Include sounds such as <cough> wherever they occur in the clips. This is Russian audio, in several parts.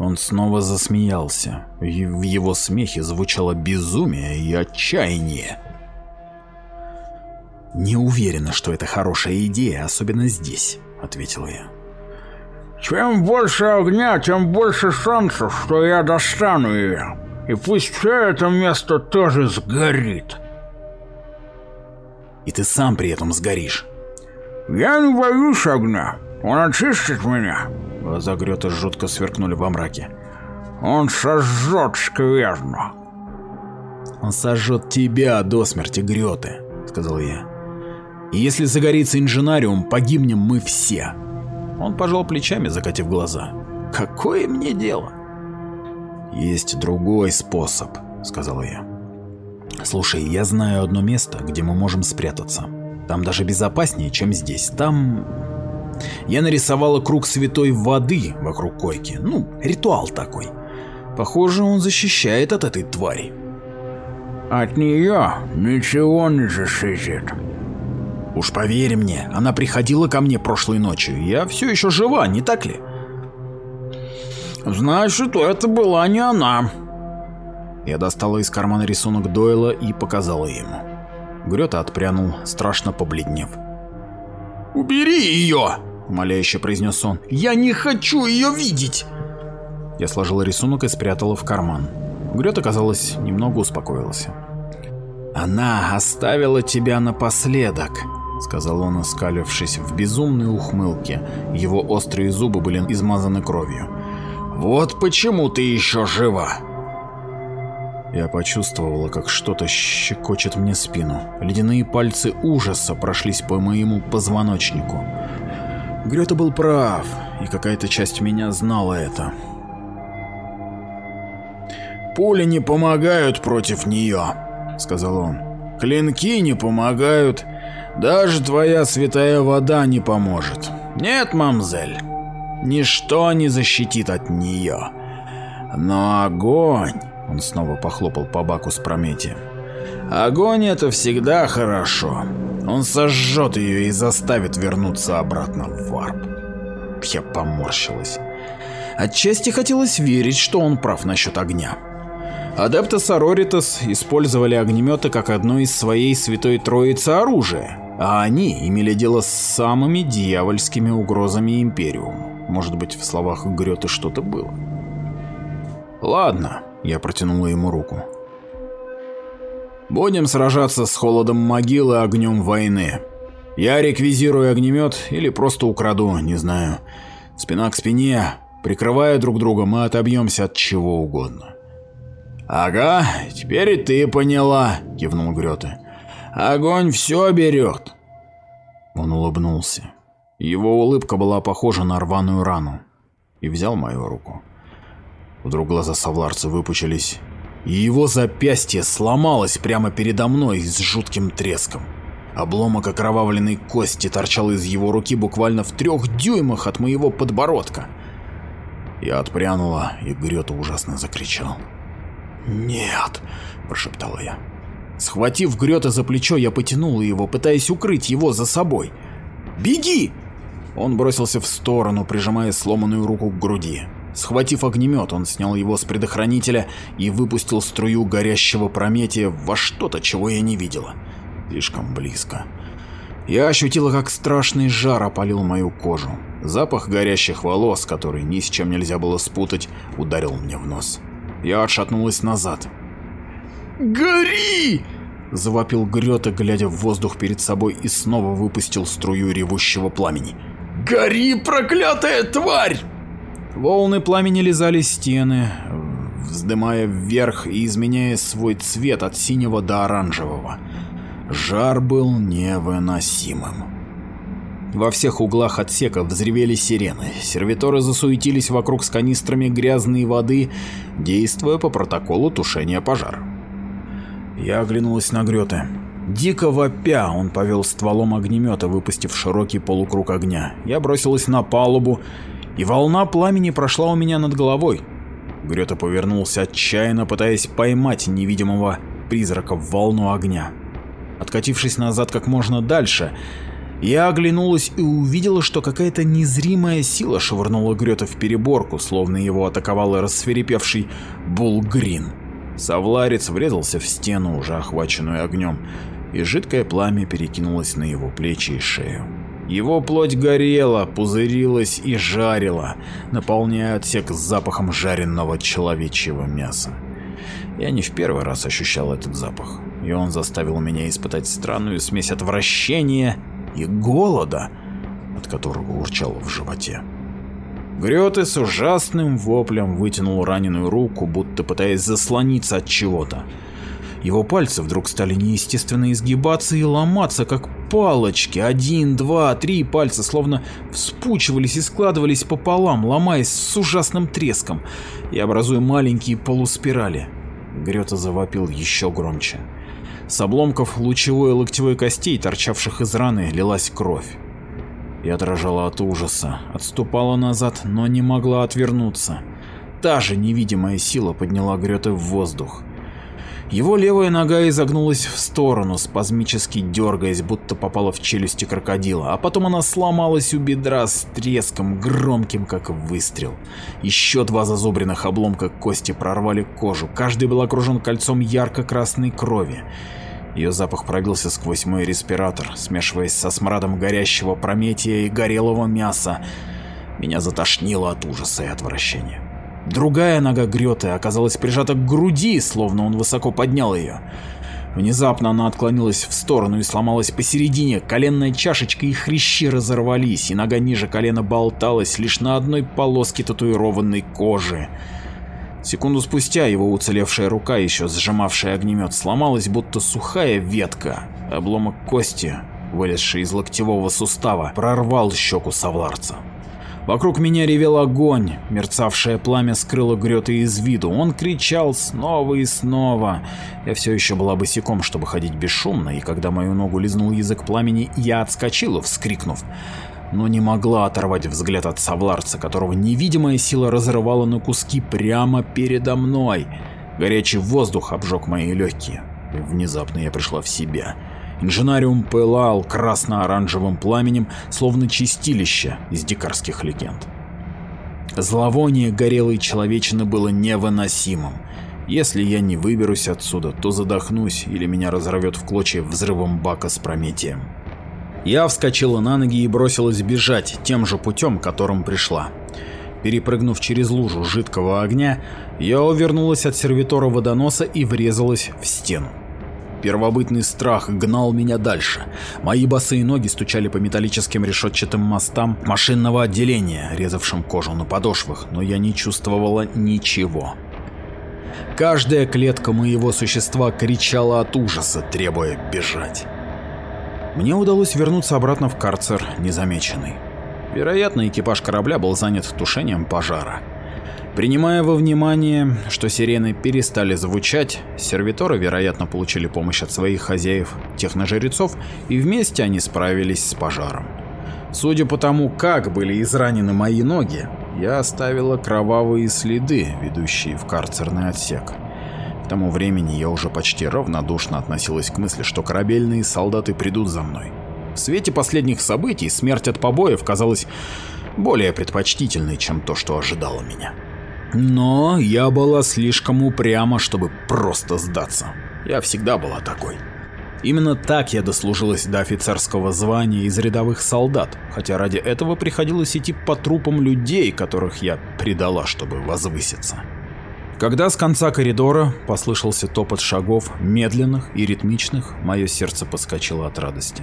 Он снова засмеялся. И в его смехе звучало безумие и отчаяние. «Не уверена, что это хорошая идея, особенно здесь», — ответила я. Чем больше огня, тем больше шансов, что я достану ее. И пусть все это место тоже сгорит. И ты сам при этом сгоришь. Я не боюсь огня. Он очистит меня. Глаза жутко сверкнули во мраке. Он сожжет скверно. Он сожжет тебя до смерти, Греты, сказал я. Если загорится инженариум, погибнем мы все. Он пожал плечами, закатив глаза. Какое мне дело? Есть другой способ, сказала я. Слушай, я знаю одно место, где мы можем спрятаться. Там даже безопаснее, чем здесь. Там я нарисовала круг святой воды вокруг койки. Ну, ритуал такой. Похоже, он защищает от этой твари. От нее ничего не защитит. Уж поверь мне, она приходила ко мне прошлой ночью. Я все еще жива, не так ли? Значит, это была не она. Я достала из кармана рисунок Дойла и показала ему. Грета отпрянул, страшно побледнев. «Убери ее!» – умоляюще произнес он. «Я не хочу ее видеть!» Я сложила рисунок и спрятала в карман. Грета, казалось, немного успокоился. «Она оставила тебя напоследок», — сказал он, оскалившись в безумной ухмылке. Его острые зубы были измазаны кровью. «Вот почему ты еще жива!» Я почувствовала, как что-то щекочет мне спину. Ледяные пальцы ужаса прошлись по моему позвоночнику. Грета был прав, и какая-то часть меня знала это. «Пули не помогают против нее», — сказал он. «Клинки не помогают. Даже твоя святая вода не поможет. Нет, мамзель, ничто не защитит от нее. Но огонь...» Он снова похлопал по баку с Прометием. Огонь это всегда хорошо. Он сожжет ее и заставит вернуться обратно в варп. Я поморщилась. Отчасти хотелось верить, что он прав насчет огня. Адепты Сороритас использовали огнеметы как одно из своей святой троицы оружия, а они имели дело с самыми дьявольскими угрозами Империума. Может быть, в словах Грёта что-то было. Ладно, я протянула ему руку. Будем сражаться с холодом могилы огнем войны. Я реквизирую огнемет или просто украду, не знаю. Спина к спине, прикрывая друг друга, мы отобьемся от чего угодно. «Ага, теперь и ты поняла», — кивнул Грёте. «Огонь все берет». Он улыбнулся. Его улыбка была похожа на рваную рану. И взял мою руку. Вдруг глаза Савларца выпучились, и его запястье сломалось прямо передо мной с жутким треском. Обломок окровавленной кости торчал из его руки буквально в трех дюймах от моего подбородка. Я отпрянула, и Грета ужасно закричал. «Нет!» – прошептала я. Схватив Грета за плечо, я потянула его, пытаясь укрыть его за собой. «Беги!» Он бросился в сторону, прижимая сломанную руку к груди. Схватив огнемет, он снял его с предохранителя и выпустил струю горящего прометия во что-то, чего я не видела. Слишком близко. Я ощутила, как страшный жар опалил мою кожу. Запах горящих волос, который ни с чем нельзя было спутать, ударил мне в нос. Я отшатнулась назад. «Гори!» – завопил Грета, глядя в воздух перед собой и снова выпустил струю ревущего пламени. «Гори, проклятая тварь!» Волны пламени лизали стены, вздымая вверх и изменяя свой цвет от синего до оранжевого. Жар был невыносимым. Во всех углах отсека взревели сирены, сервиторы засуетились вокруг с канистрами грязной воды, действуя по протоколу тушения пожара. Я оглянулась на Грёте. Дико вопя, он повел стволом огнемета, выпустив широкий полукруг огня. Я бросилась на палубу и волна пламени прошла у меня над головой. Грета повернулся отчаянно, пытаясь поймать невидимого призрака в волну огня. Откатившись назад как можно дальше, Я оглянулась и увидела, что какая-то незримая сила швырнула Грета в переборку, словно его атаковал рассверепевший Булгрин. Савларец врезался в стену, уже охваченную огнем, и жидкое пламя перекинулось на его плечи и шею. Его плоть горела, пузырилась и жарила, наполняя отсек запахом жареного человечьего мяса. Я не в первый раз ощущал этот запах, и он заставил меня испытать странную смесь отвращения и голода, от которого урчало в животе. Грёте с ужасным воплем вытянул раненую руку, будто пытаясь заслониться от чего-то. Его пальцы вдруг стали неестественно изгибаться и ломаться, как палочки. Один, два, три пальца словно вспучивались и складывались пополам, ломаясь с ужасным треском и образуя маленькие полуспирали. Грета завопил еще громче. С обломков лучевой и локтевой костей, торчавших из раны, лилась кровь. Я дрожала от ужаса, отступала назад, но не могла отвернуться. Та же невидимая сила подняла Грёте в воздух. Его левая нога изогнулась в сторону, спазмически дергаясь, будто попала в челюсти крокодила, а потом она сломалась у бедра с треском, громким как выстрел. Еще два зазубренных обломка кости прорвали кожу, каждый был окружен кольцом ярко-красной крови. Ее запах пробился сквозь мой респиратор, смешиваясь со смрадом горящего прометия и горелого мяса. Меня затошнило от ужаса и отвращения. Другая нога Грёты оказалась прижата к груди, словно он высоко поднял ее. Внезапно она отклонилась в сторону и сломалась посередине, коленная чашечка и хрящи разорвались, и нога ниже колена болталась лишь на одной полоске татуированной кожи. Секунду спустя его уцелевшая рука, еще сжимавшая огнемет, сломалась, будто сухая ветка. Обломок кости, вылезший из локтевого сустава, прорвал щеку Савларца. Вокруг меня ревел огонь, мерцавшее пламя скрыло Грёта из виду. Он кричал снова и снова. Я все еще была босиком, чтобы ходить бесшумно, и когда мою ногу лизнул язык пламени, я отскочила, вскрикнув. Но не могла оторвать взгляд от Савларца, которого невидимая сила разрывала на куски прямо передо мной. Горячий воздух обжег мои легкие. Внезапно я пришла в себя. Инженариум пылал красно-оранжевым пламенем, словно чистилище из дикарских легенд. Зловоние горелой человечины было невыносимым. Если я не выберусь отсюда, то задохнусь или меня разорвет в клочья взрывом бака с Прометием. Я вскочила на ноги и бросилась бежать тем же путем, которым пришла. Перепрыгнув через лужу жидкого огня, я увернулась от сервитора водоноса и врезалась в стену. Первобытный страх гнал меня дальше. Мои босые ноги стучали по металлическим решетчатым мостам машинного отделения, резавшим кожу на подошвах, но я не чувствовала ничего. Каждая клетка моего существа кричала от ужаса, требуя бежать. Мне удалось вернуться обратно в карцер незамеченный. Вероятно, экипаж корабля был занят тушением пожара. Принимая во внимание, что сирены перестали звучать, сервиторы, вероятно, получили помощь от своих хозяев, техножрецов, и вместе они справились с пожаром. Судя по тому, как были изранены мои ноги, я оставила кровавые следы, ведущие в карцерный отсек. К тому времени я уже почти равнодушно относилась к мысли, что корабельные солдаты придут за мной. В свете последних событий смерть от побоев казалась более предпочтительной, чем то, что ожидало меня. Но я была слишком упряма, чтобы просто сдаться. Я всегда была такой. Именно так я дослужилась до офицерского звания из рядовых солдат, хотя ради этого приходилось идти по трупам людей, которых я предала, чтобы возвыситься. Когда с конца коридора послышался топот шагов, медленных и ритмичных, мое сердце подскочило от радости.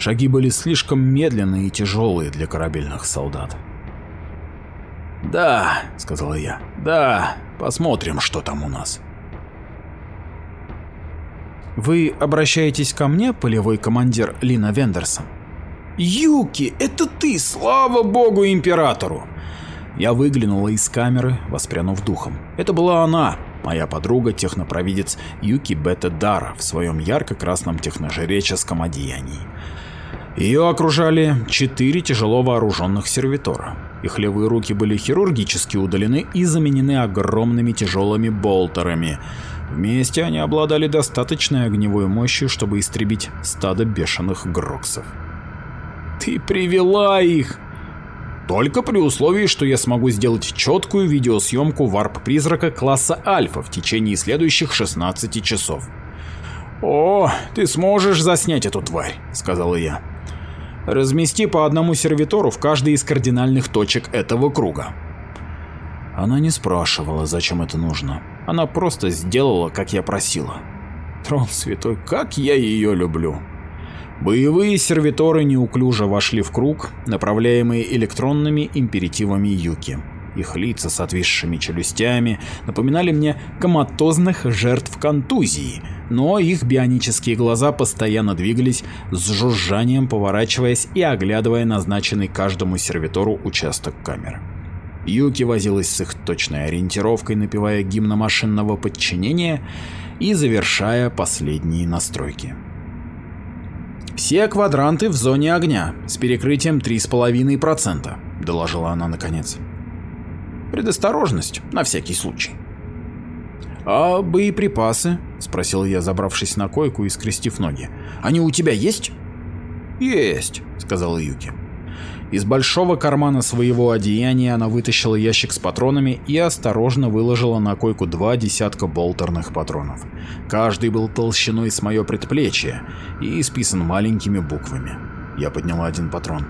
Шаги были слишком медленные и тяжелые для корабельных солдат. «Да», — сказала я, — «да, посмотрим, что там у нас». «Вы обращаетесь ко мне, полевой командир Лина Вендерсон?» «Юки, это ты, слава богу императору!» Я выглянула из камеры, воспрянув духом. Это была она, моя подруга, технопровидец Юки Бета Дара в своем ярко-красном техножреческом одеянии. Ее окружали четыре тяжело вооруженных сервитора. Их левые руки были хирургически удалены и заменены огромными тяжелыми болтерами. Вместе они обладали достаточной огневой мощью, чтобы истребить стадо бешеных гроксов. Ты привела их. Только при условии, что я смогу сделать четкую видеосъемку варп-призрака класса Альфа в течение следующих 16 часов. «О, ты сможешь заснять эту тварь», — сказала я. «Размести по одному сервитору в каждой из кардинальных точек этого круга». Она не спрашивала, зачем это нужно. Она просто сделала, как я просила. Трон святой, как я ее люблю. Боевые сервиторы неуклюже вошли в круг, направляемые электронными императивами Юки. Их лица с отвисшими челюстями напоминали мне коматозных жертв контузии, но их бионические глаза постоянно двигались с жужжанием, поворачиваясь и оглядывая назначенный каждому сервитору участок камеры. Юки возилась с их точной ориентировкой, напевая гимн машинного подчинения и завершая последние настройки. «Все квадранты в зоне огня, с перекрытием 3,5%, — доложила она наконец. «Предосторожность, на всякий случай». «А боеприпасы?» — спросил я, забравшись на койку и скрестив ноги. «Они у тебя есть?» «Есть», — сказала Юки. Из большого кармана своего одеяния она вытащила ящик с патронами и осторожно выложила на койку два десятка болтерных патронов. Каждый был толщиной с мое предплечье и исписан маленькими буквами. Я подняла один патрон.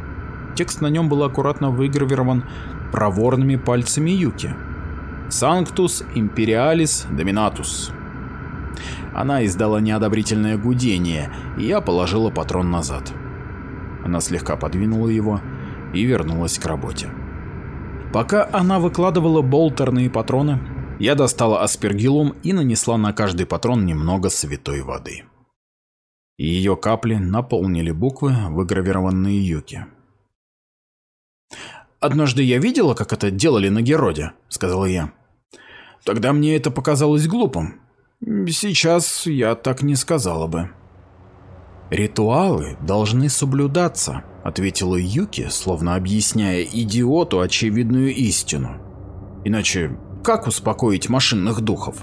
Текст на нем был аккуратно выгравирован проворными пальцами Юки. «Sanctus Imperialis Dominatus». Она издала неодобрительное гудение, и я положила патрон назад. Она слегка подвинула его и вернулась к работе. Пока она выкладывала болтерные патроны, я достала аспергиллум и нанесла на каждый патрон немного святой воды. Ее капли наполнили буквы, выгравированные Юки. «Однажды я видела, как это делали на Героде», — сказала я. «Тогда мне это показалось глупым. Сейчас я так не сказала бы». «Ритуалы должны соблюдаться», — ответила Юки, словно объясняя идиоту очевидную истину. «Иначе как успокоить машинных духов?»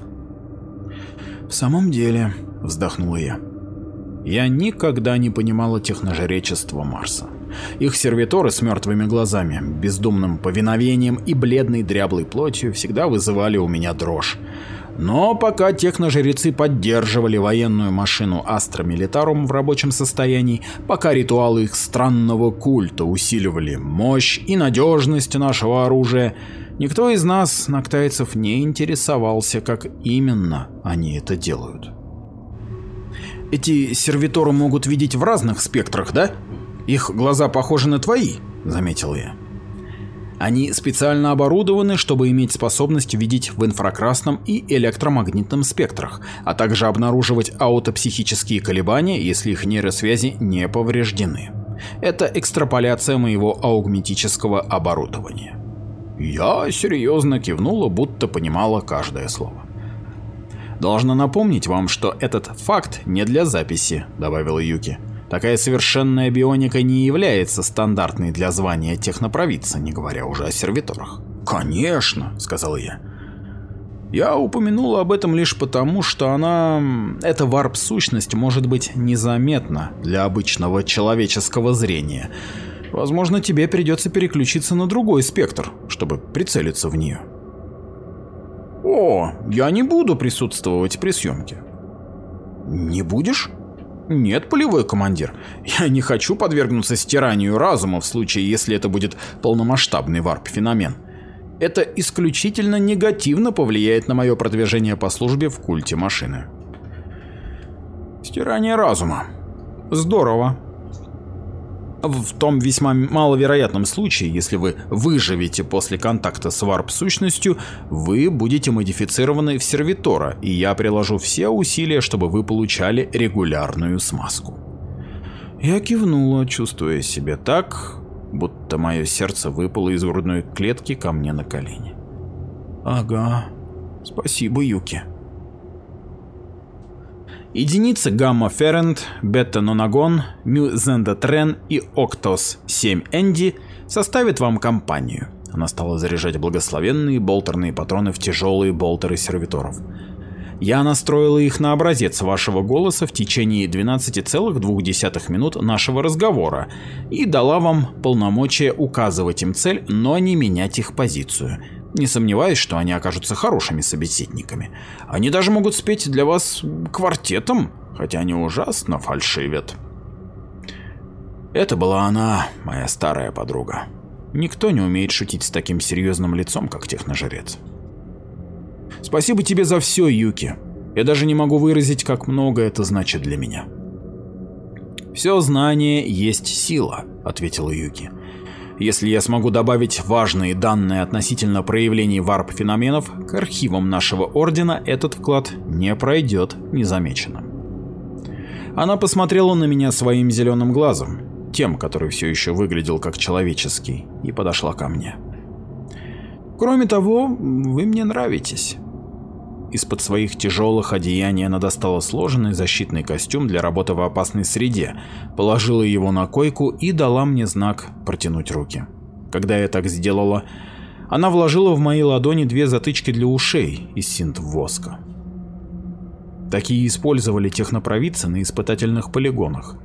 «В самом деле», — вздохнула я, — «я никогда не понимала техножречества Марса. Их сервиторы с мертвыми глазами, бездумным повиновением и бледной дряблой плотью всегда вызывали у меня дрожь. Но пока техножрецы поддерживали военную машину Астра Милитарум в рабочем состоянии, пока ритуалы их странного культа усиливали мощь и надежность нашего оружия, никто из нас, ноктайцев, не интересовался, как именно они это делают. «Эти сервиторы могут видеть в разных спектрах, да? Их глаза похожи на твои», — заметил я. Они специально оборудованы, чтобы иметь способность видеть в инфракрасном и электромагнитном спектрах, а также обнаруживать аутопсихические колебания, если их нейросвязи не повреждены. Это экстраполяция моего аугметического оборудования. Я серьезно кивнула, будто понимала каждое слово. «Должна напомнить вам, что этот факт не для записи», — добавила Юки. Такая совершенная бионика не является стандартной для звания технопровидца, не говоря уже о сервиторах. «Конечно», — сказал я. Я упомянула об этом лишь потому, что она... Эта варп-сущность может быть незаметна для обычного человеческого зрения. Возможно, тебе придется переключиться на другой спектр, чтобы прицелиться в нее. О, я не буду присутствовать при съемке. Не будешь? Нет, полевой командир. Я не хочу подвергнуться стиранию разума в случае, если это будет полномасштабный варп-феномен. Это исключительно негативно повлияет на мое продвижение по службе в культе машины. Стирание разума. Здорово. В том весьма маловероятном случае, если вы выживете после контакта с варп-сущностью, вы будете модифицированы в сервитора, и я приложу все усилия, чтобы вы получали регулярную смазку. Я кивнула, чувствуя себя так, будто мое сердце выпало из грудной клетки ко мне на колени. Ага, спасибо, Юки. Единицы гамма-ферент, бета-нонагон, мю-зендотрен и октос-7-энди составят вам компанию. Она стала заряжать благословенные болтерные патроны в тяжелые болтеры сервиторов. Я настроила их на образец вашего голоса в течение 12,2 минут нашего разговора и дала вам полномочия указывать им цель, но не менять их позицию. Не сомневаюсь, что они окажутся хорошими собеседниками. Они даже могут спеть для вас квартетом, хотя они ужасно фальшивят. Это была она, моя старая подруга. Никто не умеет шутить с таким серьезным лицом, как техножрец. Спасибо тебе за все, Юки. Я даже не могу выразить, как много это значит для меня. Все знание есть сила, ответила Юки. Если я смогу добавить важные данные относительно проявлений варп-феноменов к архивам нашего ордена, этот вклад не пройдет незамеченным. Она посмотрела на меня своим зеленым глазом, тем, который все еще выглядел как человеческий, и подошла ко мне. Кроме того, вы мне нравитесь. Из-под своих тяжелых одеяний она достала сложенный защитный костюм для работы в опасной среде, положила его на койку и дала мне знак протянуть руки. Когда я так сделала, она вложила в мои ладони две затычки для ушей из синт-воска. Такие использовали технопровидцы на испытательных полигонах.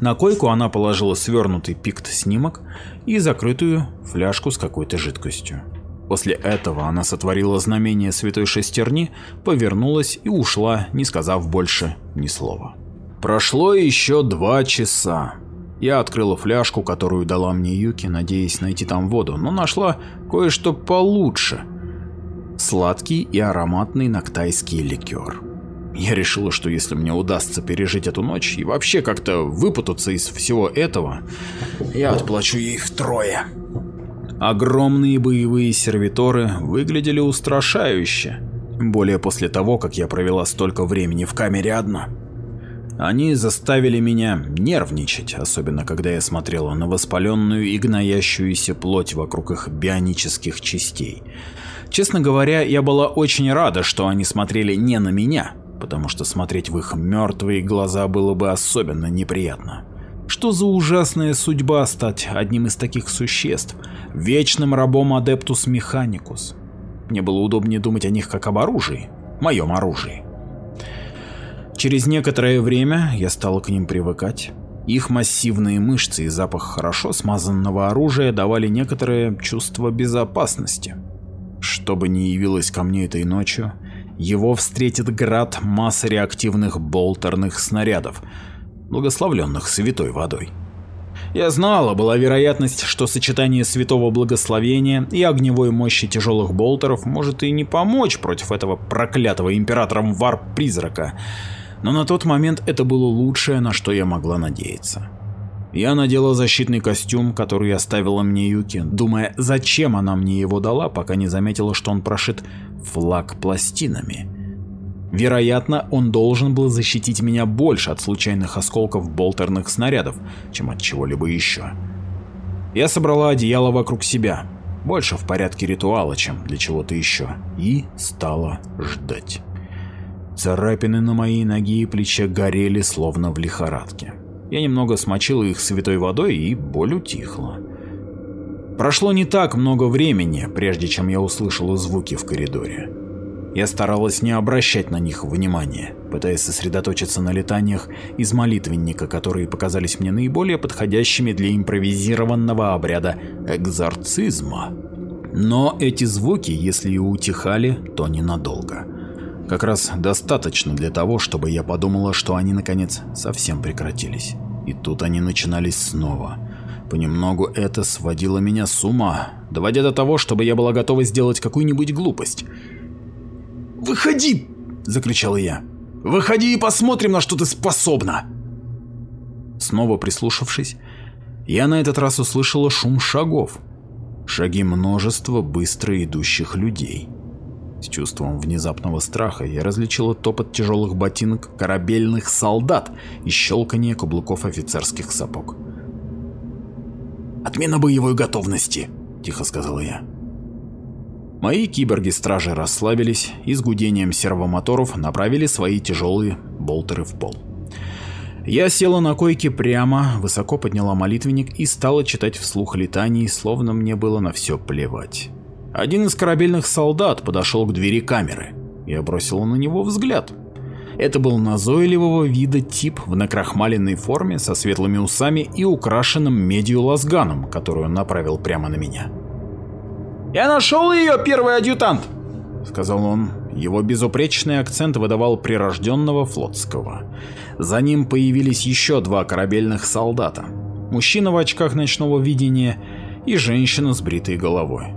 На койку она положила свернутый пикт-снимок и закрытую фляжку с какой-то жидкостью. После этого она сотворила знамение Святой Шестерни, повернулась и ушла, не сказав больше ни слова. Прошло еще два часа. Я открыла фляжку, которую дала мне Юки, надеясь найти там воду, но нашла кое-что получше. Сладкий и ароматный нактайский ликер. Я решила, что если мне удастся пережить эту ночь и вообще как-то выпутаться из всего этого, я отплачу ей втрое. Огромные боевые сервиторы выглядели устрашающе, более после того, как я провела столько времени в камере одна. Они заставили меня нервничать, особенно когда я смотрела на воспаленную и гноящуюся плоть вокруг их бионических частей. Честно говоря, я была очень рада, что они смотрели не на меня, потому что смотреть в их мертвые глаза было бы особенно неприятно. Что за ужасная судьба стать одним из таких существ, вечным рабом Адептус Механикус? Мне было удобнее думать о них как об оружии, моем оружии. Через некоторое время я стала к ним привыкать. Их массивные мышцы и запах хорошо смазанного оружия давали некоторое чувство безопасности. Что бы ни явилось ко мне этой ночью, его встретит град массы реактивных болтерных снарядов, благословленных святой водой. Я знала, была вероятность, что сочетание святого благословения и огневой мощи тяжелых болтеров может и не помочь против этого проклятого императором варп-призрака, но на тот момент это было лучшее, на что я могла надеяться. Я надела защитный костюм, который оставила мне Юки, думая, зачем она мне его дала, пока не заметила, что он прошит флаг пластинами. Вероятно, он должен был защитить меня больше от случайных осколков болтерных снарядов, чем от чего-либо еще. Я собрала одеяло вокруг себя, больше в порядке ритуала, чем для чего-то еще, и стала ждать. Царапины на моей ноге и плече горели словно в лихорадке. Я немного смочила их святой водой, и боль утихла. Прошло не так много времени, прежде чем я услышала звуки в коридоре. Я старалась не обращать на них внимания, пытаясь сосредоточиться на летаниях из молитвенника, которые показались мне наиболее подходящими для импровизированного обряда экзорцизма. Но эти звуки, если и утихали, то ненадолго. Как раз достаточно для того, чтобы я подумала, что они наконец совсем прекратились. И тут они начинались снова. Понемногу это сводило меня с ума, доводя до того, чтобы я была готова сделать какую-нибудь глупость. «Выходи!» – закричал я. «Выходи и посмотрим, на что ты способна!» Снова прислушавшись, я на этот раз услышала шум шагов. Шаги множества быстро идущих людей. С чувством внезапного страха я различила топот тяжелых ботинок корабельных солдат и щелканье каблуков офицерских сапог. «Отмена боевой готовности», – тихо сказала я. Мои киборги-стражи расслабились и с гудением сервомоторов направили свои тяжелые болтеры в пол. Я села на койке прямо, высоко подняла молитвенник и стала читать вслух летаний, словно мне было на все плевать. Один из корабельных солдат подошел к двери камеры. Я бросила на него взгляд. Это был назойливого вида тип в накрахмаленной форме со светлыми усами и украшенным медью лазганом, которую он направил прямо на меня. «Я нашел ее, первый адъютант!» — сказал он. Его безупречный акцент выдавал прирожденного флотского. За ним появились еще два корабельных солдата. Мужчина в очках ночного видения и женщина с бритой головой.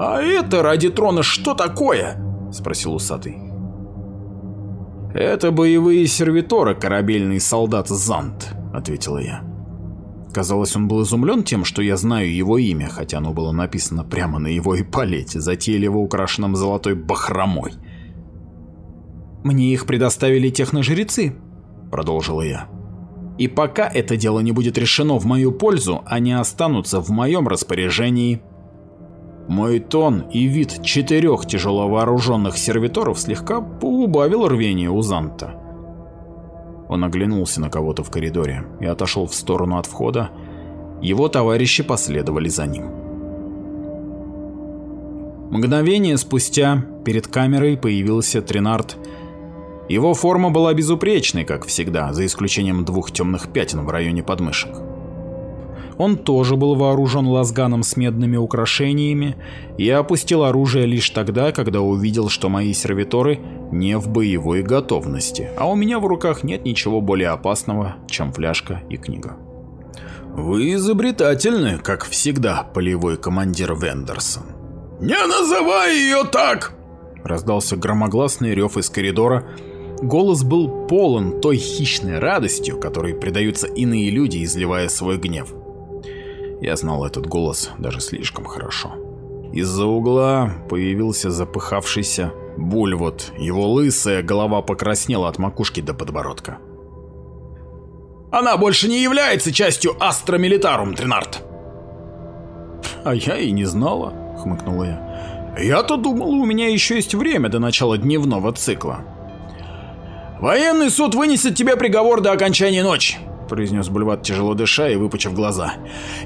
«А это ради трона что такое?» — спросил усатый. «Это боевые сервиторы, корабельный солдат Зант», — ответила я. Казалось, он был изумлен тем, что я знаю его имя, хотя оно было написано прямо на его эполете, затейливо украшенном золотой бахромой. «Мне их предоставили техножрецы», — продолжила я. «И пока это дело не будет решено в мою пользу, они останутся в моем распоряжении». Мой тон и вид четырех тяжеловооруженных сервиторов слегка поубавил рвение у Занта. Он оглянулся на кого-то в коридоре и отошел в сторону от входа. Его товарищи последовали за ним. Мгновение спустя перед камерой появился Тринард. Его форма была безупречной, как всегда, за исключением двух темных пятен в районе подмышек. Он тоже был вооружен лазганом с медными украшениями и опустил оружие лишь тогда, когда увидел, что мои сервиторы не в боевой готовности, а у меня в руках нет ничего более опасного, чем фляжка и книга. «Вы изобретательны, как всегда, полевой командир Вендерсон». «Не называй ее так!» Раздался громогласный рев из коридора. Голос был полон той хищной радостью, которой предаются иные люди, изливая свой гнев. Я знал этот голос даже слишком хорошо. Из-за угла появился запыхавшийся Бульвот. Его лысая голова покраснела от макушки до подбородка. «Она больше не является частью Астра Милитарум, Тринард!» «А я и не знала», — хмыкнула я. «Я-то думала, у меня еще есть время до начала дневного цикла». «Военный суд вынесет тебе приговор до окончания ночи произнес Бульват, тяжело дыша и выпучив глаза.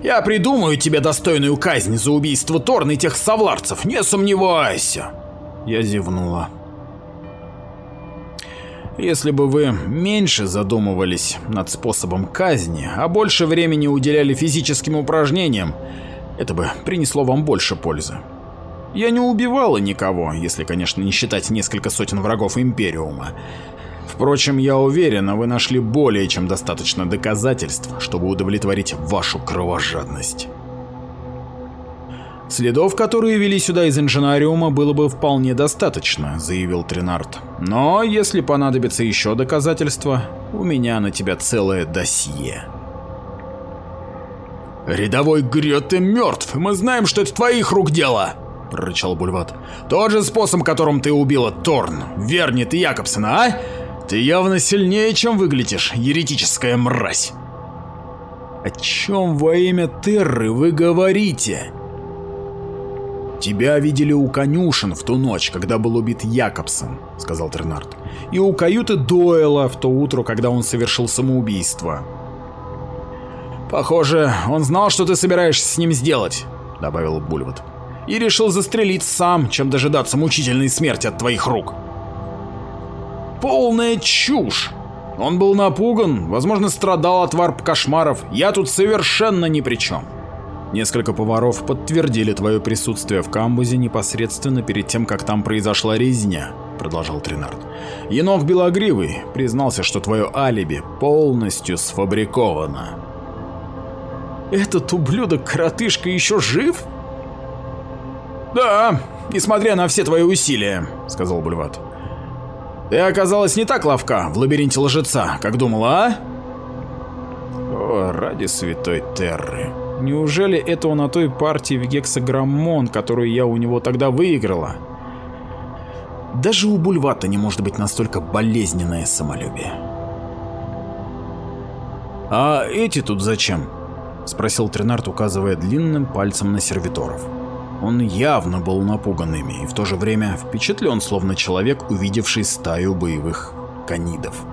«Я придумаю тебе достойную казнь за убийство Торн и тех совларцев, не сомневайся!» Я зевнула. Если бы вы меньше задумывались над способом казни, а больше времени уделяли физическим упражнениям, это бы принесло вам больше пользы. Я не убивала никого, если, конечно, не считать несколько сотен врагов Империума. Впрочем, я уверен, вы нашли более чем достаточно доказательств, чтобы удовлетворить вашу кровожадность. Следов, которые вели сюда из инженариума, было бы вполне достаточно, заявил Тринард. Но если понадобится еще доказательства, у меня на тебя целое досье. «Рядовой Грёте мертв, мы знаем, что это твоих рук дело!» — прорычал Бульват. «Тот же способ, которым ты убила Торн, Вернит и Якобсона, а? Ты явно сильнее, чем выглядишь, еретическая мразь. О чем во имя Терры вы говорите? Тебя видели у конюшен в ту ночь, когда был убит Якобсон, сказал Тренард. И у каюты Дойла в то утро, когда он совершил самоубийство. Похоже, он знал, что ты собираешься с ним сделать, добавил Бульвот. И решил застрелить сам, чем дожидаться мучительной смерти от твоих рук полная чушь. Он был напуган, возможно, страдал от варп-кошмаров. Я тут совершенно ни при чем. Несколько поваров подтвердили твое присутствие в камбузе непосредственно перед тем, как там произошла резня, продолжал Тринард. Енох Белогривый признался, что твое алиби полностью сфабриковано. Этот ублюдок-коротышка еще жив? Да, несмотря на все твои усилия, сказал Бульват. Ты оказалась не так ловка в лабиринте лжеца, как думала, а? О, ради святой Терры. Неужели это он на той партии в гексаграммон, которую я у него тогда выиграла? Даже у Бульвата не может быть настолько болезненное самолюбие. «А эти тут зачем?» — спросил Тренард, указывая длинным пальцем на сервиторов. Он явно был напуган и в то же время впечатлен, словно человек, увидевший стаю боевых канидов.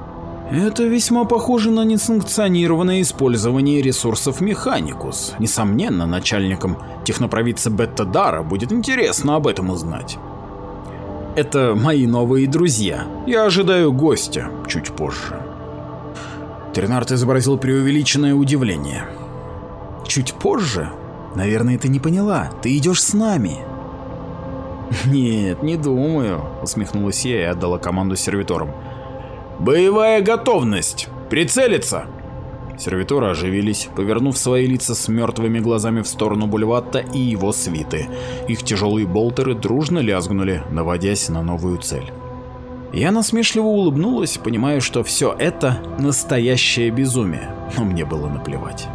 Это весьма похоже на несанкционированное использование ресурсов Механикус. Несомненно, начальникам технопровидца Бетта Дара будет интересно об этом узнать. Это мои новые друзья. Я ожидаю гостя чуть позже. Тринард изобразил преувеличенное удивление. Чуть позже? Наверное, ты не поняла. Ты идешь с нами. Нет, не думаю, усмехнулась я и отдала команду сервиторам. Боевая готовность! Прицелиться! Сервиторы оживились, повернув свои лица с мертвыми глазами в сторону Бульватта и его свиты. Их тяжелые болтеры дружно лязгнули, наводясь на новую цель. Я насмешливо улыбнулась, понимая, что все это настоящее безумие, но мне было наплевать.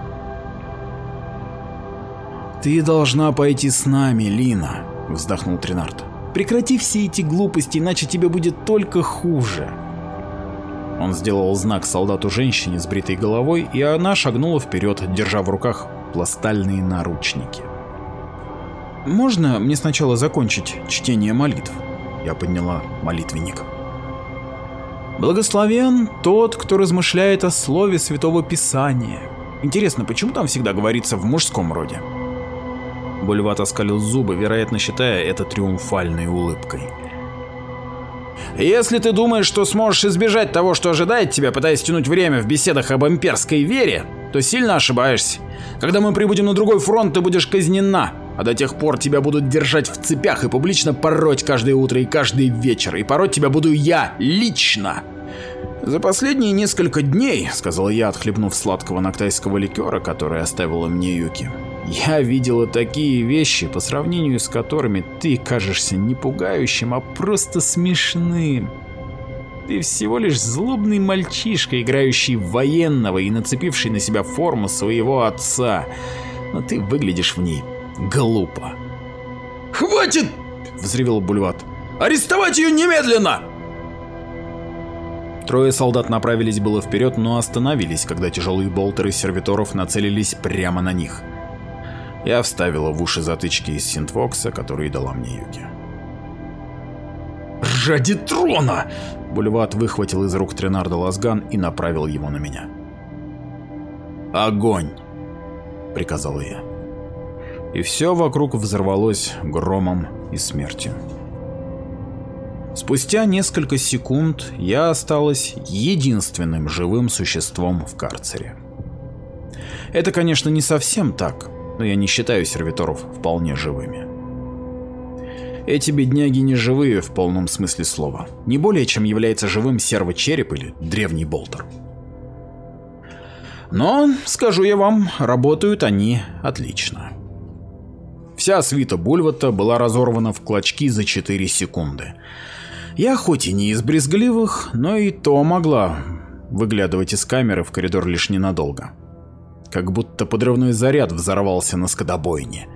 «Ты должна пойти с нами, Лина», — вздохнул Тринард. «Прекрати все эти глупости, иначе тебе будет только хуже». Он сделал знак солдату-женщине с бритой головой, и она шагнула вперед, держа в руках пластальные наручники. «Можно мне сначала закончить чтение молитв?» Я подняла молитвенник. «Благословен тот, кто размышляет о слове Святого Писания». Интересно, почему там всегда говорится в мужском роде? Бульват оскалил зубы, вероятно считая это триумфальной улыбкой. Если ты думаешь, что сможешь избежать того, что ожидает тебя, пытаясь тянуть время в беседах об имперской вере, то сильно ошибаешься. Когда мы прибудем на другой фронт, ты будешь казнена, а до тех пор тебя будут держать в цепях и публично пороть каждое утро и каждый вечер, и пороть тебя буду я, лично. «За последние несколько дней», — сказал я, отхлебнув сладкого нактайского ликера, который оставила мне Юки, я видела такие вещи, по сравнению с которыми ты кажешься не пугающим, а просто смешным. Ты всего лишь злобный мальчишка, играющий военного и нацепивший на себя форму своего отца, но ты выглядишь в ней глупо. «Хватит!» — взревел Бульват. «Арестовать ее немедленно!» Трое солдат направились было вперед, но остановились, когда тяжелые болтеры сервиторов нацелились прямо на них. Я вставила в уши затычки из синтвокса, которые дала мне Юки. «Ради трона!» Бульват выхватил из рук Тренарда лазган и направил его на меня. «Огонь!» — приказал я. И все вокруг взорвалось громом и смертью. Спустя несколько секунд я осталась единственным живым существом в карцере. Это, конечно, не совсем так, но я не считаю сервиторов вполне живыми. Эти бедняги не живые в полном смысле слова, не более чем является живым сервочереп или древний болтер. Но, скажу я вам, работают они отлично. Вся свита Бульвата была разорвана в клочки за 4 секунды. Я хоть и не из брезгливых, но и то могла выглядывать из камеры в коридор лишь ненадолго как будто подрывной заряд взорвался на скотобойне.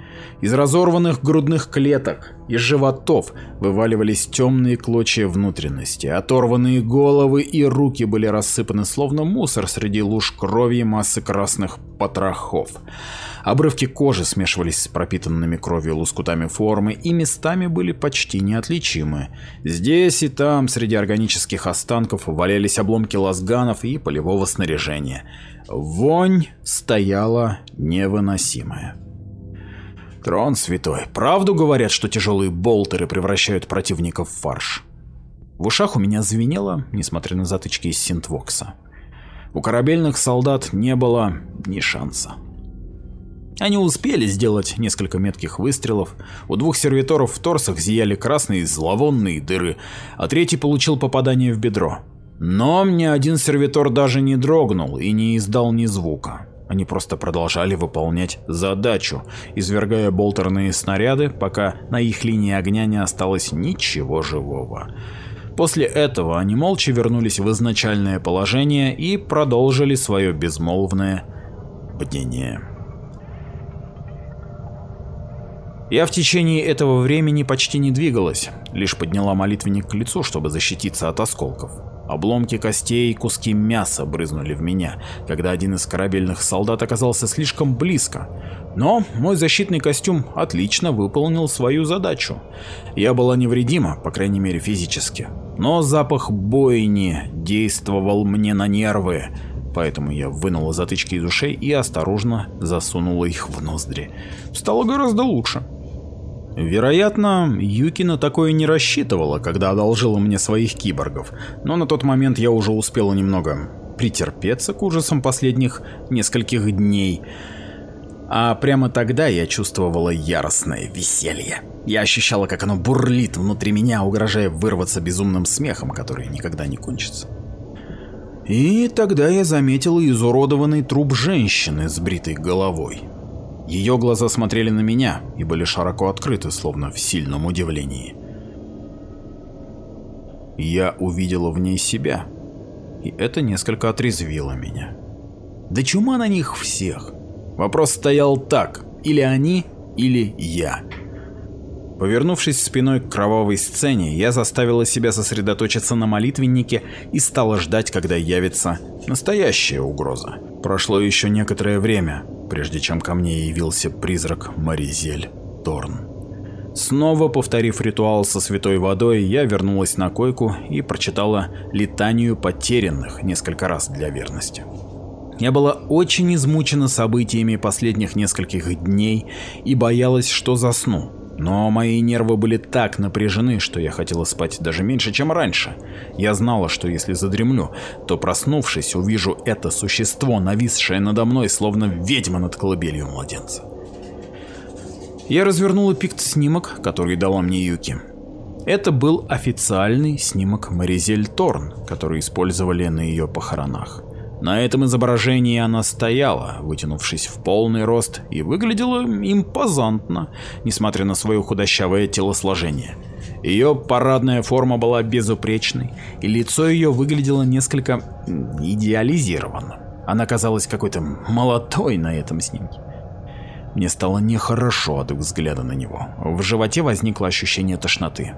Из разорванных грудных клеток и животов вываливались темные клочья внутренности, оторванные головы и руки были рассыпаны словно мусор среди луж крови и массы красных потрохов. Обрывки кожи смешивались с пропитанными кровью лоскутами формы и местами были почти неотличимы. Здесь и там среди органических останков валялись обломки лазганов и полевого снаряжения. Вонь стояла невыносимая. Трон святой, правду говорят, что тяжелые болтеры превращают противников в фарш. В ушах у меня звенело, несмотря на затычки из синтвокса. У корабельных солдат не было ни шанса. Они успели сделать несколько метких выстрелов, у двух сервиторов в торсах зияли красные зловонные дыры, а третий получил попадание в бедро. Но ни один сервитор даже не дрогнул и не издал ни звука. Они просто продолжали выполнять задачу, извергая болтерные снаряды, пока на их линии огня не осталось ничего живого. После этого они молча вернулись в изначальное положение и продолжили свое безмолвное бдение. Я в течение этого времени почти не двигалась, лишь подняла молитвенник к лицу, чтобы защититься от осколков. Обломки костей и куски мяса брызнули в меня, когда один из корабельных солдат оказался слишком близко. Но мой защитный костюм отлично выполнил свою задачу. Я была невредима, по крайней мере физически. Но запах бойни действовал мне на нервы, поэтому я вынула затычки из ушей и осторожно засунула их в ноздри. Стало гораздо лучше. Вероятно, Юки на такое не рассчитывала, когда одолжила мне своих киборгов, но на тот момент я уже успела немного притерпеться к ужасам последних нескольких дней. А прямо тогда я чувствовала яростное веселье. Я ощущала, как оно бурлит внутри меня, угрожая вырваться безумным смехом, который никогда не кончится. И тогда я заметила изуродованный труп женщины с бритой головой. Ее глаза смотрели на меня и были широко открыты, словно в сильном удивлении. Я увидела в ней себя, и это несколько отрезвило меня. Да чума на них всех. Вопрос стоял так, или они, или я. Повернувшись спиной к кровавой сцене, я заставила себя сосредоточиться на молитвеннике и стала ждать, когда явится настоящая угроза. Прошло еще некоторое время, прежде чем ко мне явился призрак Маризель Торн. Снова повторив ритуал со святой водой, я вернулась на койку и прочитала летанию потерянных несколько раз для верности. Я была очень измучена событиями последних нескольких дней и боялась, что засну, но мои нервы были так напряжены, что я хотела спать даже меньше, чем раньше. Я знала, что если задремлю, то проснувшись, увижу это существо, нависшее надо мной, словно ведьма над колыбелью младенца. Я развернула пикт-снимок, который дала мне Юки. Это был официальный снимок Маризель Торн, который использовали на ее похоронах. На этом изображении она стояла, вытянувшись в полный рост, и выглядела импозантно, несмотря на свое худощавое телосложение. Ее парадная форма была безупречной, и лицо ее выглядело несколько идеализированным. Она казалась какой-то молодой на этом снимке. Мне стало нехорошо от взгляда на него. В животе возникло ощущение тошноты.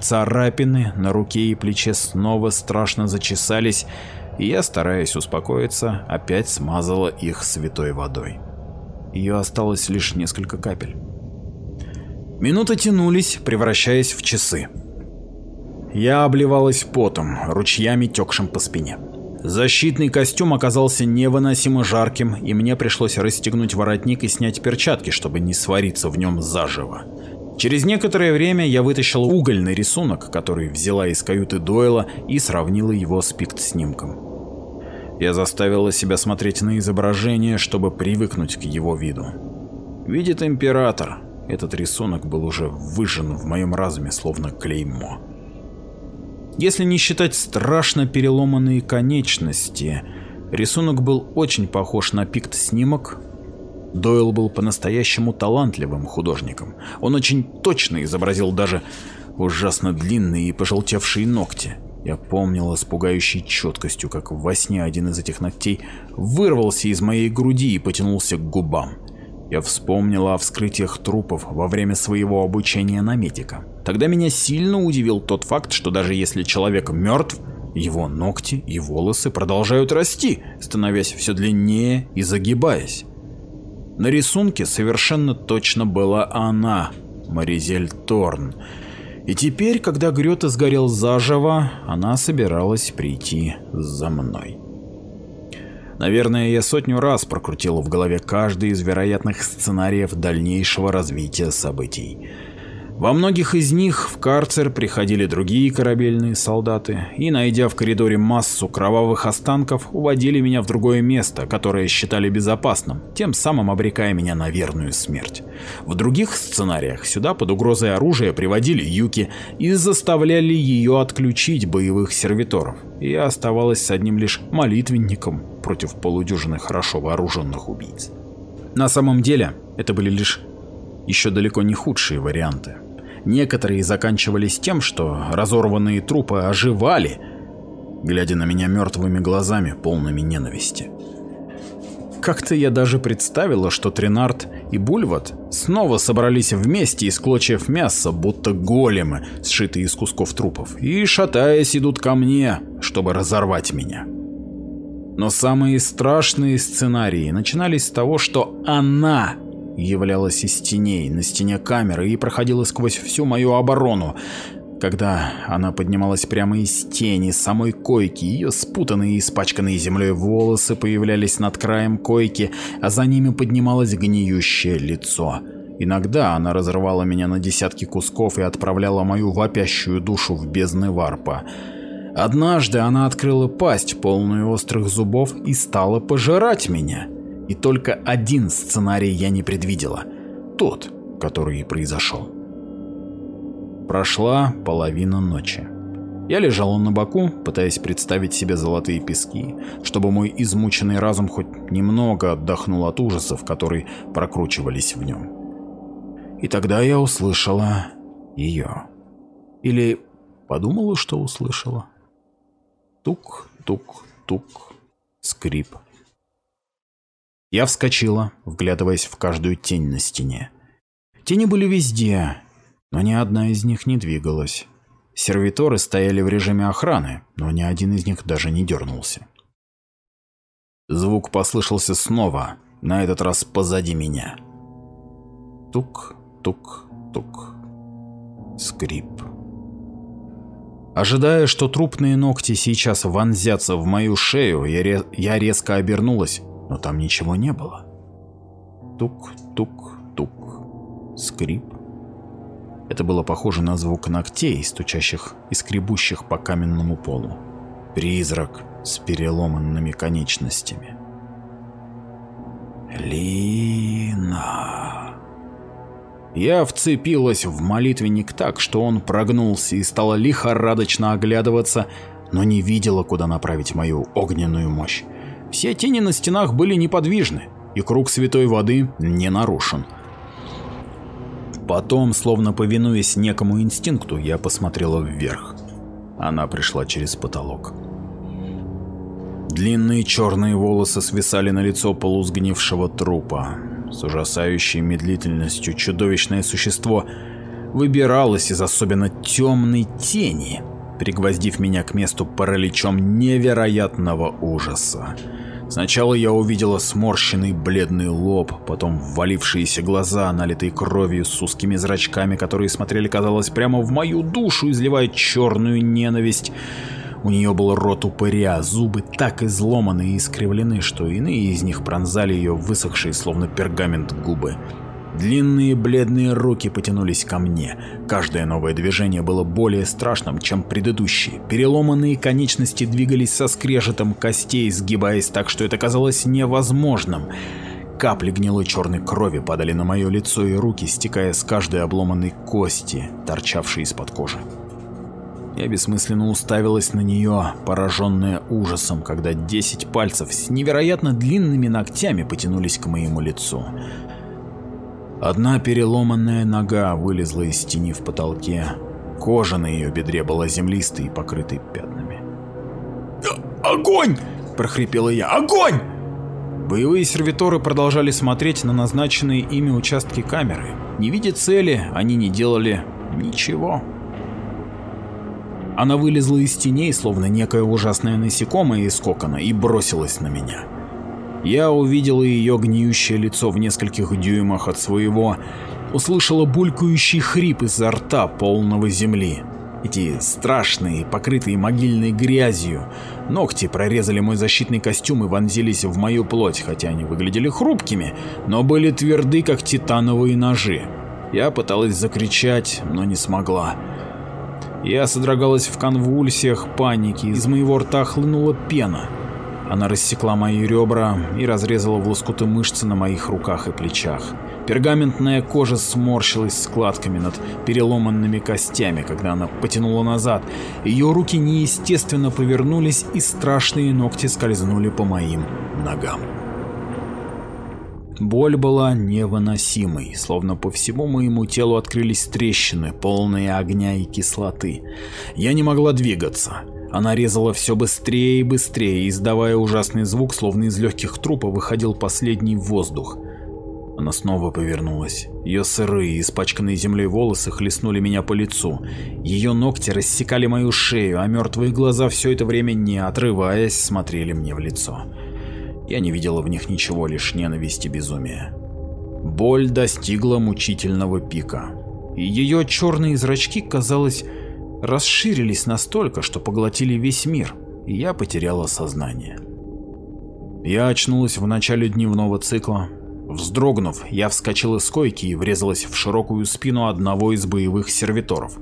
Царапины на руке и плече снова страшно зачесались, и я, стараясь успокоиться, опять смазала их святой водой. Ее осталось лишь несколько капель. Минуты тянулись, превращаясь в часы. Я обливалась потом, ручьями текшим по спине. Защитный костюм оказался невыносимо жарким, и мне пришлось расстегнуть воротник и снять перчатки, чтобы не свариться в нем заживо. Через некоторое время я вытащила угольный рисунок, который взяла из каюты Дойла и сравнила его с пикт-снимком. Я заставила себя смотреть на изображение, чтобы привыкнуть к его виду. Видит император. Этот рисунок был уже выжжен в моем разуме, словно клеймо. Если не считать страшно переломанные конечности, рисунок был очень похож на пикт-снимок, Дойл был по-настоящему талантливым художником. Он очень точно изобразил даже ужасно длинные и пожелтевшие ногти. Я помнила с пугающей четкостью, как во сне один из этих ногтей вырвался из моей груди и потянулся к губам. Я вспомнила о вскрытиях трупов во время своего обучения на медика. Тогда меня сильно удивил тот факт, что даже если человек мертв, его ногти и волосы продолжают расти, становясь все длиннее и загибаясь. На рисунке совершенно точно была она, Маризель Торн. И теперь, когда Грёта сгорел заживо, она собиралась прийти за мной. Наверное, я сотню раз прокрутил в голове каждый из вероятных сценариев дальнейшего развития событий. Во многих из них в карцер приходили другие корабельные солдаты и, найдя в коридоре массу кровавых останков, уводили меня в другое место, которое считали безопасным, тем самым обрекая меня на верную смерть. В других сценариях сюда под угрозой оружия приводили Юки и заставляли ее отключить боевых сервиторов, и оставалась с одним лишь молитвенником против полудюжины хорошо вооруженных убийц. На самом деле, это были лишь еще далеко не худшие варианты. Некоторые заканчивались тем, что разорванные трупы оживали, глядя на меня мертвыми глазами, полными ненависти. Как-то я даже представила, что Тринард и Бульват снова собрались вместе из клочьев мяса, будто големы, сшитые из кусков трупов, и, шатаясь, идут ко мне, чтобы разорвать меня. Но самые страшные сценарии начинались с того, что она являлась из теней на стене камеры и проходила сквозь всю мою оборону. Когда она поднималась прямо из тени самой койки, ее спутанные и испачканные землей волосы появлялись над краем койки, а за ними поднималось гниющее лицо. Иногда она разрывала меня на десятки кусков и отправляла мою вопящую душу в бездны варпа. Однажды она открыла пасть, полную острых зубов, и стала пожирать меня. И только один сценарий я не предвидела. Тот, который и произошел. Прошла половина ночи. Я лежал на боку, пытаясь представить себе золотые пески, чтобы мой измученный разум хоть немного отдохнул от ужасов, которые прокручивались в нем. И тогда я услышала ее. Или подумала, что услышала. Тук-тук-тук. Скрип. Я вскочила, вглядываясь в каждую тень на стене. Тени были везде, но ни одна из них не двигалась. Сервиторы стояли в режиме охраны, но ни один из них даже не дернулся. Звук послышался снова, на этот раз позади меня. Тук-тук-тук. Скрип. Ожидая, что трупные ногти сейчас вонзятся в мою шею, я, ре я резко обернулась, но там ничего не было. Тук-тук-тук. Скрип. Это было похоже на звук ногтей, стучащих и скребущих по каменному полу. Призрак с переломанными конечностями. Лина. Я вцепилась в молитвенник так, что он прогнулся и стала лихорадочно оглядываться, но не видела, куда направить мою огненную мощь. Все тени на стенах были неподвижны, и круг святой воды не нарушен. Потом, словно повинуясь некому инстинкту, я посмотрела вверх. Она пришла через потолок. Длинные черные волосы свисали на лицо полусгнившего трупа. С ужасающей медлительностью чудовищное существо выбиралось из особенно темной тени, пригвоздив меня к месту параличом невероятного ужаса. Сначала я увидела сморщенный бледный лоб, потом ввалившиеся глаза, налитые кровью с узкими зрачками, которые смотрели, казалось, прямо в мою душу, изливая черную ненависть. У нее был рот упыря, зубы так изломаны и искривлены, что иные из них пронзали ее высохшие, словно пергамент, губы. Длинные бледные руки потянулись ко мне. Каждое новое движение было более страшным, чем предыдущие. Переломанные конечности двигались со скрежетом костей, сгибаясь так, что это казалось невозможным. Капли гнилой черной крови падали на мое лицо и руки, стекая с каждой обломанной кости, торчавшей из-под кожи. Я бессмысленно уставилась на нее, пораженная ужасом, когда десять пальцев с невероятно длинными ногтями потянулись к моему лицу. Одна переломанная нога вылезла из тени в потолке. Кожа на ее бедре была землистой и покрытой пятнами. «Огонь!» – прохрипела я. «Огонь!» Боевые сервиторы продолжали смотреть на назначенные ими участки камеры. Не видя цели, они не делали ничего. Она вылезла из теней, словно некое ужасное насекомое из кокона, и бросилась на меня. Я увидела ее гниющее лицо в нескольких дюймах от своего, услышала булькающий хрип изо рта полного земли. Эти страшные, покрытые могильной грязью, ногти прорезали мой защитный костюм и вонзились в мою плоть, хотя они выглядели хрупкими, но были тверды, как титановые ножи. Я пыталась закричать, но не смогла. Я содрогалась в конвульсиях паники, из моего рта хлынула пена. Она рассекла мои ребра и разрезала в лоскуты мышцы на моих руках и плечах. Пергаментная кожа сморщилась складками над переломанными костями, когда она потянула назад. Ее руки неестественно повернулись, и страшные ногти скользнули по моим ногам. Боль была невыносимой, словно по всему моему телу открылись трещины, полные огня и кислоты. Я не могла двигаться. Она резала все быстрее и быстрее, издавая ужасный звук, словно из легких трупа выходил последний воздух. Она снова повернулась. Ее сырые, испачканные землей волосы хлестнули меня по лицу. Ее ногти рассекали мою шею, а мертвые глаза все это время, не отрываясь, смотрели мне в лицо. Я не видела в них ничего, лишь ненависть и безумие. Боль достигла мучительного пика. Ее черные зрачки, казалось, расширились настолько, что поглотили весь мир, и я потеряла сознание. Я очнулась в начале дневного цикла, Вздрогнув, я вскочил из койки и врезалась в широкую спину одного из боевых сервиторов.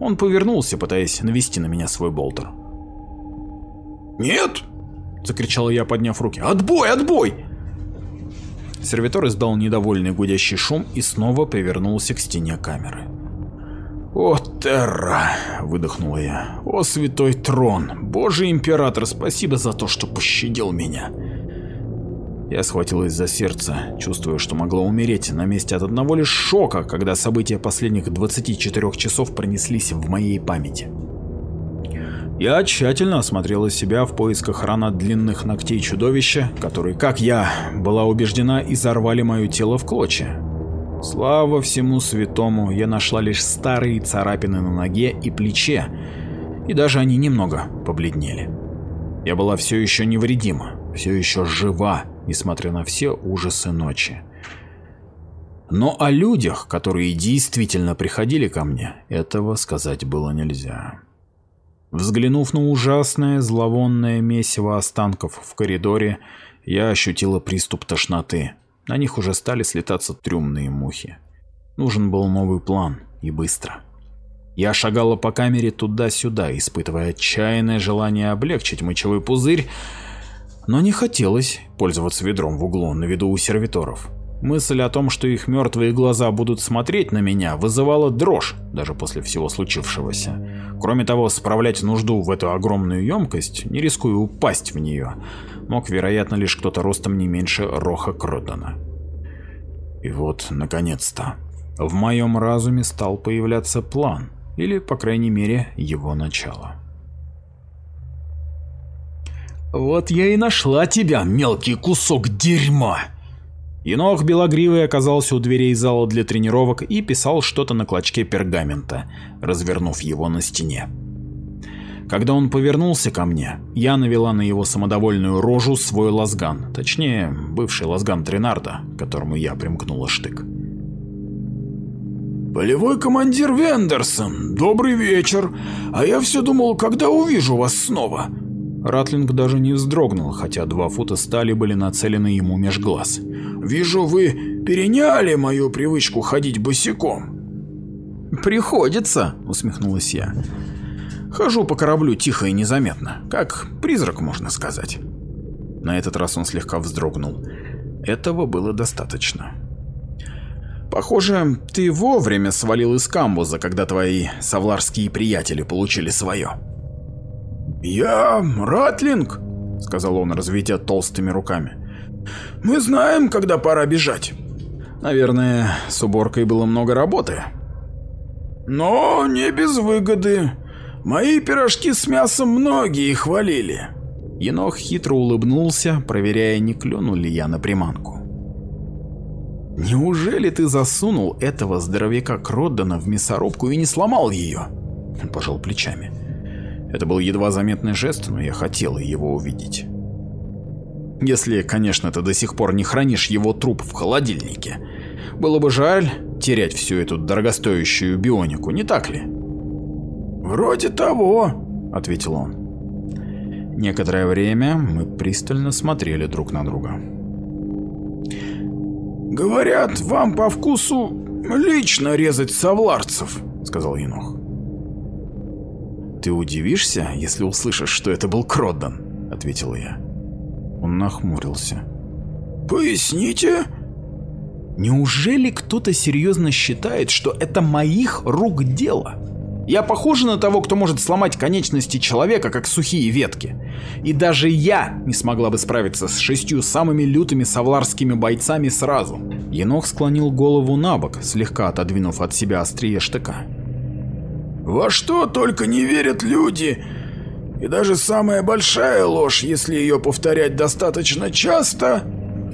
Он повернулся, пытаясь навести на меня свой болтер. «Нет!» — закричал я, подняв руки. «Отбой! Отбой!» Сервитор издал недовольный гудящий шум и снова повернулся к стене камеры. «О, Терра!» — выдохнула я. «О, святой трон! Божий император, спасибо за то, что пощадил меня!» Я схватилась за сердце, чувствуя, что могла умереть на месте от одного лишь шока, когда события последних 24 часов пронеслись в моей памяти. Я тщательно осмотрела себя в поисках ран от длинных ногтей чудовища, которые, как я была убеждена, изорвали мое тело в клочья. Слава всему святому, я нашла лишь старые царапины на ноге и плече, и даже они немного побледнели. Я была все еще невредима, все еще жива, несмотря на все ужасы ночи. Но о людях, которые действительно приходили ко мне, этого сказать было нельзя. Взглянув на ужасное зловонное месиво останков в коридоре, я ощутила приступ тошноты. На них уже стали слетаться трюмные мухи. Нужен был новый план, и быстро. Я шагала по камере туда-сюда, испытывая отчаянное желание облегчить мочевой пузырь, но не хотелось пользоваться ведром в углу на виду у сервиторов. Мысль о том, что их мертвые глаза будут смотреть на меня, вызывала дрожь, даже после всего случившегося. Кроме того, справлять нужду в эту огромную емкость, не рискуя упасть в нее, мог, вероятно, лишь кто-то ростом не меньше Роха Кротона. И вот, наконец-то, в моем разуме стал появляться план, или, по крайней мере, его начало. «Вот я и нашла тебя, мелкий кусок дерьма!» Енох Белогривый оказался у дверей зала для тренировок и писал что-то на клочке пергамента, развернув его на стене. Когда он повернулся ко мне, я навела на его самодовольную рожу свой лазган, точнее, бывший лазган Тринарда, к которому я примкнула штык. «Полевой командир Вендерсон, добрый вечер. А я все думал, когда увижу вас снова». Ратлинг даже не вздрогнул, хотя два фута стали были нацелены ему меж глаз. «Вижу, вы переняли мою привычку ходить босиком». «Приходится», — усмехнулась я. Хожу по кораблю тихо и незаметно, как призрак, можно сказать. На этот раз он слегка вздрогнул. Этого было достаточно. Похоже, ты вовремя свалил из камбуза, когда твои савларские приятели получили свое. «Я Ратлинг», — сказал он, разведя толстыми руками. «Мы знаем, когда пора бежать». Наверное, с уборкой было много работы. «Но не без выгоды. Мои пирожки с мясом многие хвалили. Енох хитро улыбнулся, проверяя, не клюнул ли я на приманку. «Неужели ты засунул этого здоровяка Кроддена в мясорубку и не сломал ее?» Он пожал плечами. Это был едва заметный жест, но я хотел его увидеть. Если, конечно, ты до сих пор не хранишь его труп в холодильнике. Было бы жаль терять всю эту дорогостоящую бионику, не так ли? «Вроде того», — ответил он. Некоторое время мы пристально смотрели друг на друга. «Говорят, вам по вкусу лично резать совларцев», — сказал Енох. «Ты удивишься, если услышишь, что это был Кроддан», — ответил я. Он нахмурился. «Поясните?» «Неужели кто-то серьезно считает, что это моих рук дело?» Я похожа на того, кто может сломать конечности человека, как сухие ветки. И даже я не смогла бы справиться с шестью самыми лютыми савларскими бойцами сразу. Енох склонил голову на бок, слегка отодвинув от себя острие штыка. «Во что только не верят люди!» И даже самая большая ложь, если ее повторять достаточно часто,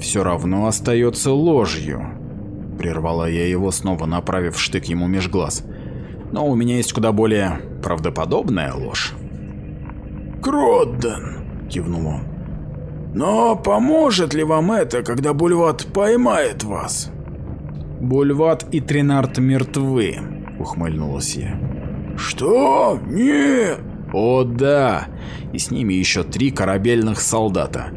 все равно остается ложью. Прервала я его, снова направив штык ему меж глаз. Но у меня есть куда более правдоподобная ложь. «Кродден», — кивнул он. «Но поможет ли вам это, когда Бульват поймает вас?» «Бульват и Тринард мертвы», — ухмыльнулась я. «Что? Нет!» «О да! И с ними еще три корабельных солдата.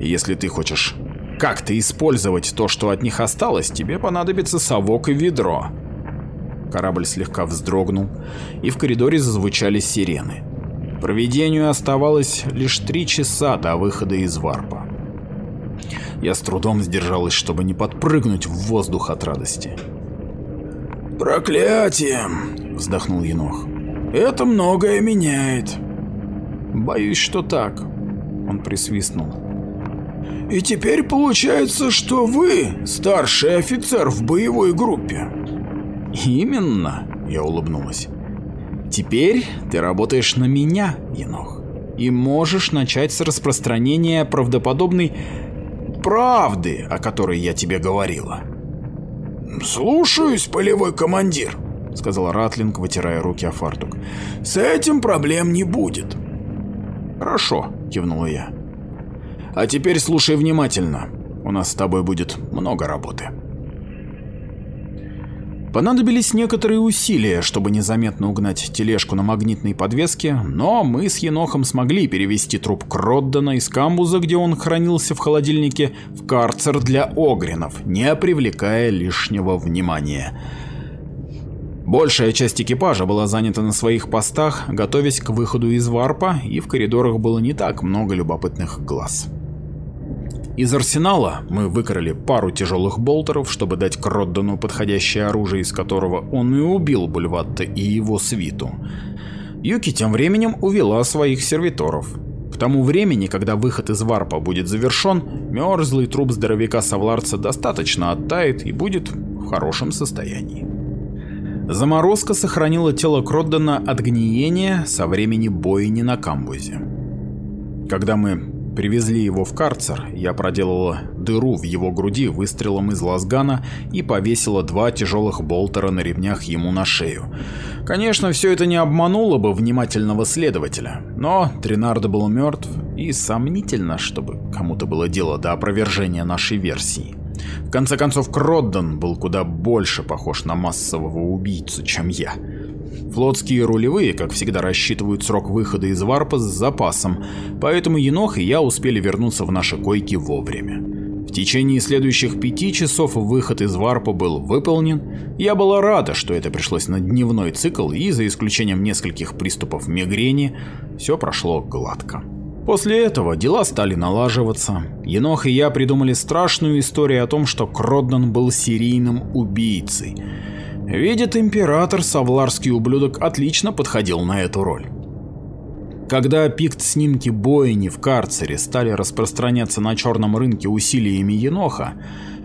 Если ты хочешь как-то использовать то, что от них осталось, тебе понадобится совок и ведро. Корабль слегка вздрогнул, и в коридоре зазвучали сирены. Проведению оставалось лишь три часа до выхода из варпа. Я с трудом сдержалась, чтобы не подпрыгнуть в воздух от радости. «Проклятие!» — вздохнул Енох. «Это многое меняет». «Боюсь, что так», — он присвистнул. «И теперь получается, что вы старший офицер в боевой группе». «Именно», — я улыбнулась. «Теперь ты работаешь на меня, Енох, и можешь начать с распространения правдоподобной правды, о которой я тебе говорила». «Слушаюсь, полевой командир», — сказал Ратлинг, вытирая руки о фартук. «С этим проблем не будет». «Хорошо», — кивнула я. «А теперь слушай внимательно. У нас с тобой будет много работы». Понадобились некоторые усилия, чтобы незаметно угнать тележку на магнитной подвеске, но мы с Енохом смогли перевести труп Кроддана из камбуза, где он хранился в холодильнике, в карцер для огринов, не привлекая лишнего внимания. Большая часть экипажа была занята на своих постах, готовясь к выходу из варпа, и в коридорах было не так много любопытных глаз. Из арсенала мы выкрали пару тяжелых болтеров, чтобы дать Кроддану подходящее оружие, из которого он и убил Бульватта и его свиту. Юки тем временем увела своих сервиторов. К тому времени, когда выход из варпа будет завершен, мерзлый труп здоровяка Савларца достаточно оттает и будет в хорошем состоянии. Заморозка сохранила тело Кроддана от гниения со времени бойни на камбузе. Когда мы Привезли его в карцер, я проделала дыру в его груди выстрелом из лазгана и повесила два тяжелых болтера на ремнях ему на шею. Конечно, все это не обмануло бы внимательного следователя, но Тринардо был мертв, и сомнительно, чтобы кому-то было дело до опровержения нашей версии. В конце концов, Кроддон был куда больше похож на массового убийцу, чем я. Флотские рулевые, как всегда, рассчитывают срок выхода из варпа с запасом, поэтому Енох и я успели вернуться в наши койки вовремя. В течение следующих пяти часов выход из варпа был выполнен. Я была рада, что это пришлось на дневной цикл, и за исключением нескольких приступов мигрени, все прошло гладко. После этого дела стали налаживаться. Енох и я придумали страшную историю о том, что Кроддон был серийным убийцей. Видит император, савларский ублюдок отлично подходил на эту роль. Когда пикт-снимки бойни в карцере стали распространяться на черном рынке усилиями Еноха,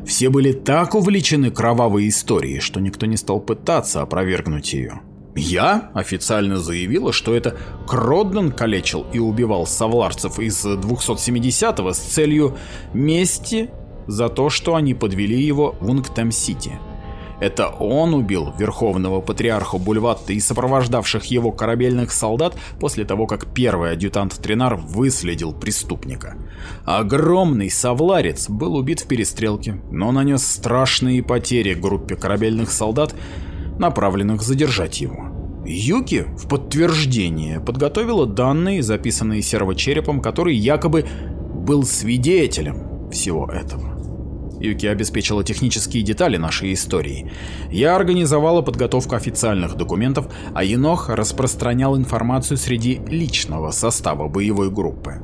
все были так увлечены кровавой историей, что никто не стал пытаться опровергнуть ее. Я официально заявила, что это Кродден калечил и убивал савларцев из 270-го с целью мести за то, что они подвели его в Унгтем-Сити. Это он убил верховного патриарха Бульватта и сопровождавших его корабельных солдат после того, как первый адъютант Тринар выследил преступника. Огромный совларец был убит в перестрелке, но нанес страшные потери группе корабельных солдат, направленных задержать его. Юки в подтверждение подготовила данные, записанные сервочерепом, который якобы был свидетелем всего этого. Юки обеспечила технические детали нашей истории. Я организовала подготовку официальных документов, а Енох распространял информацию среди личного состава боевой группы.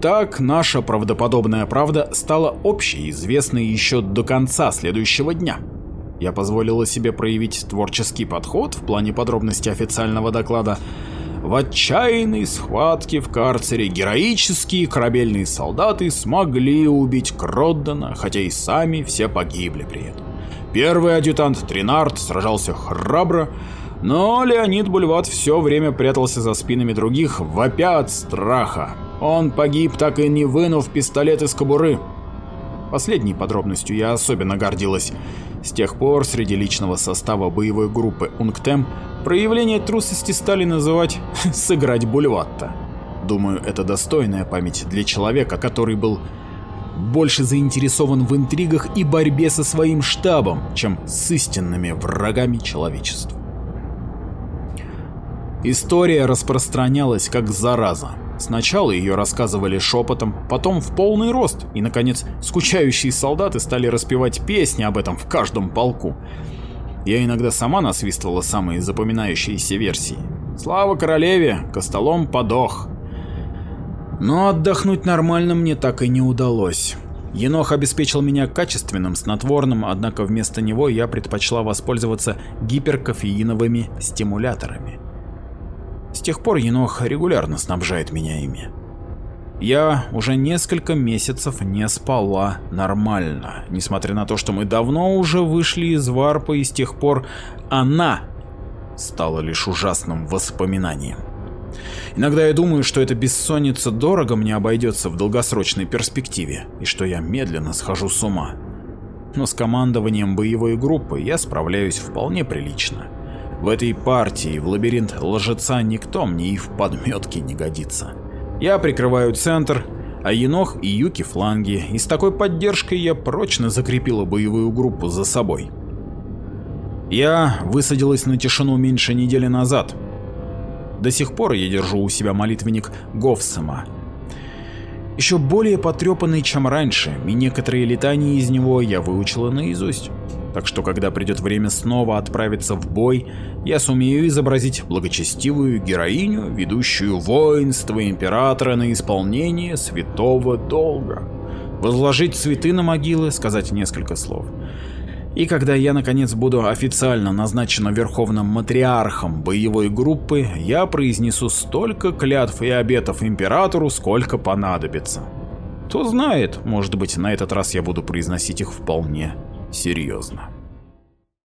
Так, наша правдоподобная правда стала общей, известной еще до конца следующего дня. Я позволила себе проявить творческий подход в плане подробностей официального доклада, в отчаянной схватке в карцере героические корабельные солдаты смогли убить Кроддана, хотя и сами все погибли при этом. Первый адъютант Тринард сражался храбро, но Леонид Бульват все время прятался за спинами других, вопя от страха. Он погиб, так и не вынув пистолет из кобуры. Последней подробностью я особенно гордилась. С тех пор среди личного состава боевой группы Унгтем проявление трусости стали называть <laughs> «сыграть Бульватта». Думаю, это достойная память для человека, который был больше заинтересован в интригах и борьбе со своим штабом, чем с истинными врагами человечества. История распространялась как зараза. Сначала ее рассказывали шепотом, потом в полный рост, и, наконец, скучающие солдаты стали распевать песни об этом в каждом полку. Я иногда сама насвистывала самые запоминающиеся версии. «Слава королеве! Костолом подох!» Но отдохнуть нормально мне так и не удалось. Енох обеспечил меня качественным снотворным, однако вместо него я предпочла воспользоваться гиперкофеиновыми стимуляторами. С тех пор Енох регулярно снабжает меня ими. Я уже несколько месяцев не спала нормально, несмотря на то, что мы давно уже вышли из варпа и с тех пор она стала лишь ужасным воспоминанием. Иногда я думаю, что эта бессонница дорого мне обойдется в долгосрочной перспективе, и что я медленно схожу с ума. Но с командованием боевой группы я справляюсь вполне прилично. В этой партии в лабиринт лжеца никто мне и в подметке не годится. Я прикрываю центр, а Енох и Юки фланги, и с такой поддержкой я прочно закрепила боевую группу за собой. Я высадилась на тишину меньше недели назад, до сих пор я держу у себя молитвенник Говсама. Еще более потрепанный, чем раньше, и некоторые летания из него я выучила наизусть. Так что, когда придет время снова отправиться в бой, я сумею изобразить благочестивую героиню, ведущую воинство императора на исполнение святого долга. Возложить цветы на могилы, сказать несколько слов. И когда я наконец буду официально назначена верховным матриархом боевой группы, я произнесу столько клятв и обетов императору, сколько понадобится. Кто знает, может быть на этот раз я буду произносить их вполне серьезно.